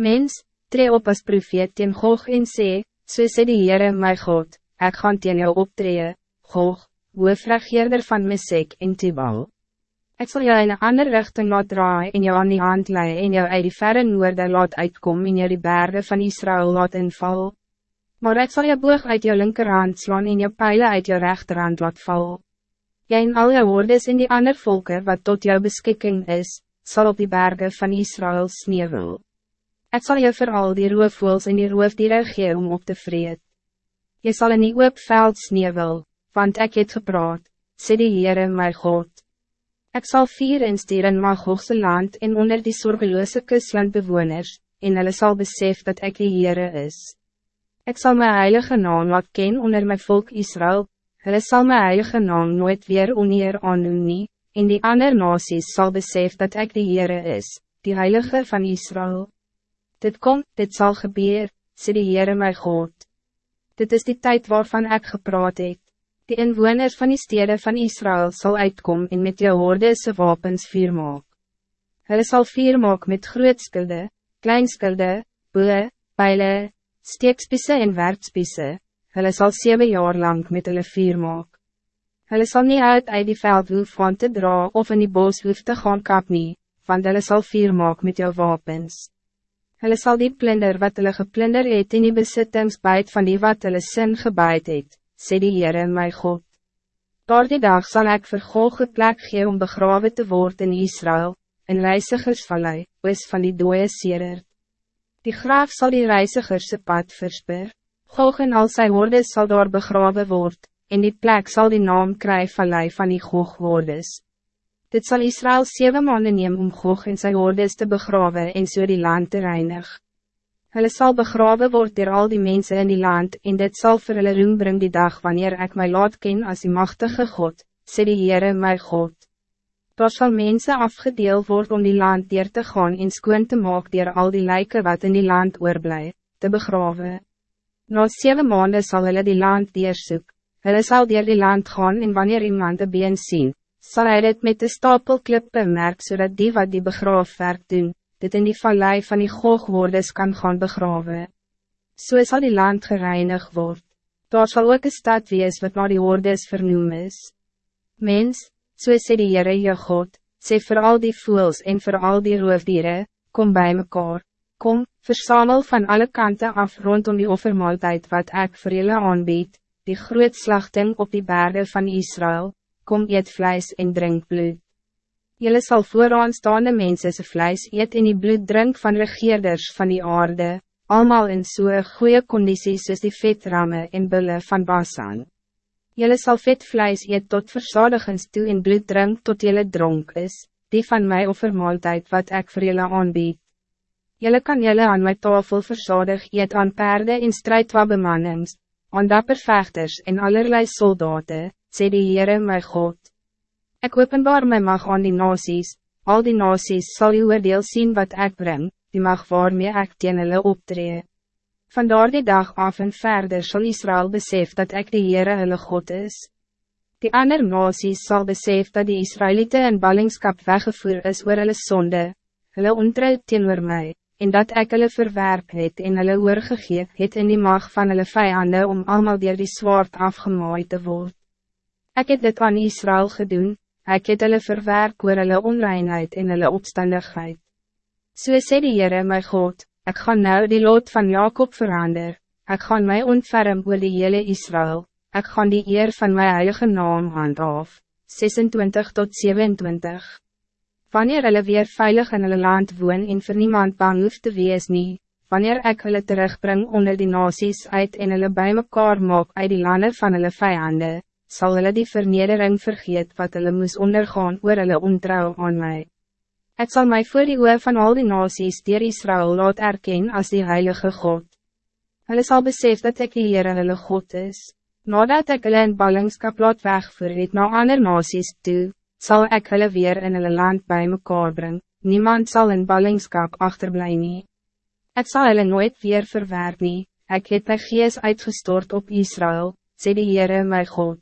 Mens, tree op as profeet teen Gog en sê, so sê die Heere my God, ek gaan teen jou optree, Gog, hoofregeerder van Mesek en Tibal. Ik zal jou in een andere richting laat draaien en jou aan die hand leiden en jou uit die verre noorde laat uitkom en jou die bergen van Israël laat inval. Maar ik zal je boog uit jou linkerhand slaan en jou pijlen uit jou rechterhand laat val. Jy en al jou woordes in die ander volken wat tot jou beschikking is, zal op die bergen van Israël sneeuwel. Ik zal je vooral die roofvoels en die roofdieren gee om op te vreed. Je zal in die veld sneeuwel, want ik het gepraat, sê die Heere my God. Ik zal vier instuur in Magogse land en onder die zorgeloze kuslandbewoners, en hulle sal besef dat ik die Heere is. Ik zal mijn heilige naam laat ken onder mijn volk Israël, hulle sal mijn heilige naam nooit weer oneer aandoen nie, en die ander nasies sal besef dat ik die Heere is, die heilige van Israël. Dit komt, dit zal gebeuren, sê die Heere my God. Dit is die tijd waarvan ik gepraat het. Die inwoners van die steden van Israël zal uitkomen en met jou hoorde se wapens vier maak. Hulle sal vier maak met grootspilde, kleinspilde, boe, pijlen, steekspisse en werpspisse, hulle sal zeven jaar lang met hulle vier maak. Hulle sal nie uit uit die veld hoef van te dra of in die bos hoef te gaan kap nie, want hulle sal vier maak met jou wapens. Hulle sal die plunder wat hulle geplunder het in die besittingsbuit van die wat hulle sin gebuid het, sê die Heere my God. Door die dag zal ik vergolge plek gee om begraven te worden in Israël, in reizigersvallei, oos van die dooie Serer. Die graaf zal die reizigerse pad versper. Gog en al sy woorden zal daar begraven worden, en die plek zal die naam kry vallei van die Gogwoordes. Dit zal Israël zeven maanden neem om Gog en sy woordes te begraven en so die land te reinig. Hulle sal begraven word door al die mensen in die land en dit zal vir hulle roem bring die dag wanneer ik mij laat ken als die machtige God, sê die Heere my God. Daar sal mense afgedeeld worden om die land dier te gaan en skoon te maak dier al die lijken wat in die land oorblij, te begraven. Na zeven maanden zal hulle die land deersoek, hulle sal dier die land gaan en wanneer iemand een been sien, zal hij dit met de stapel klippe merk zodat die wat die begraafwerk doen, dit in die vallei van die googwoordes kan gaan begraven. Zo so zal die land gereinigd worden. Daar zal ook een stad wees wat naar die woordes vernoem is. Mens, so sê die Heere jou God, sê vir al die voels en vir al die roofdieren, kom bij mekaar, kom, versamel van alle kanten af rondom die offermaaltijd wat ik voor jullie aanbied, die groot slachting op die bergen van Israël, kom eet vlijs en drink bloed. Jullie zal vooraanstaande mensen se vlijs eet en die bloed drink van regeerders van die aarde, allemaal in soe goede condities soos die vetramme en bulle van Basan. Jelle zal vet vlees eet tot verzadigens toe en bloed drink tot jelle dronk is, die van mij offermaaltijd wat ik voor jelle aanbied. Jelle kan jelle aan mijn tafel verzadig eet aan paarden in strijdwabemannings, aan dapper vechters en allerlei soldaten, sê die Heere my God. Ik openbaar my mag aan die nasies, al die nasies sal je oordeel zien wat ik breng, die mag waarmee ek teen hulle optree. Vandaar die dag af en verder zal Israël besef dat ik de Heere hulle God is. Die ander nasies zal besef dat die Israëlieten in ballingskap weggevoer is oor hulle sonde, hulle ontrouw teenoor my, en dat ik hulle verwerp het en hulle oorgegeef het in die mag van hulle vijanden om allemaal dier die zwaard afgemaaid te worden. Ik het dit aan Israël gedoen, ik het hulle verwerp oor hulle onreinheid en hulle opstandigheid. So sê die Heere my God, Ik ga nou die lot van Jacob verander. Ik ga mij ontferm oor die hele Israël. Ik ga die eer van mijn heilige naam hand af. 26 tot 27. Wanneer hulle weer veilig in hulle land woon en vir niemand bang hoef te wees nie, wanneer ek hulle terugbring onder die nasies uit en hulle bij mekaar maak uit die landen van hulle vijanden, zal hulle die vernedering vergeet wat hulle moes ondergaan oor hulle ontrouw aan mij. Het zal mij voor die oor van al die nasies dier Israël laat erken als die heilige God. Hulle zal besef dat ik die Heere hulle God is. Nadat ik hulle in ballingskap laat wegvoer het na ander nasies toe, zal ik hulle weer in hulle land bij mekaar bring. Niemand zal in ballingskap achterblij nie. Het zal hulle nooit weer verwerp nie, ek het my gees uitgestort op Israël, sê die Heere my God.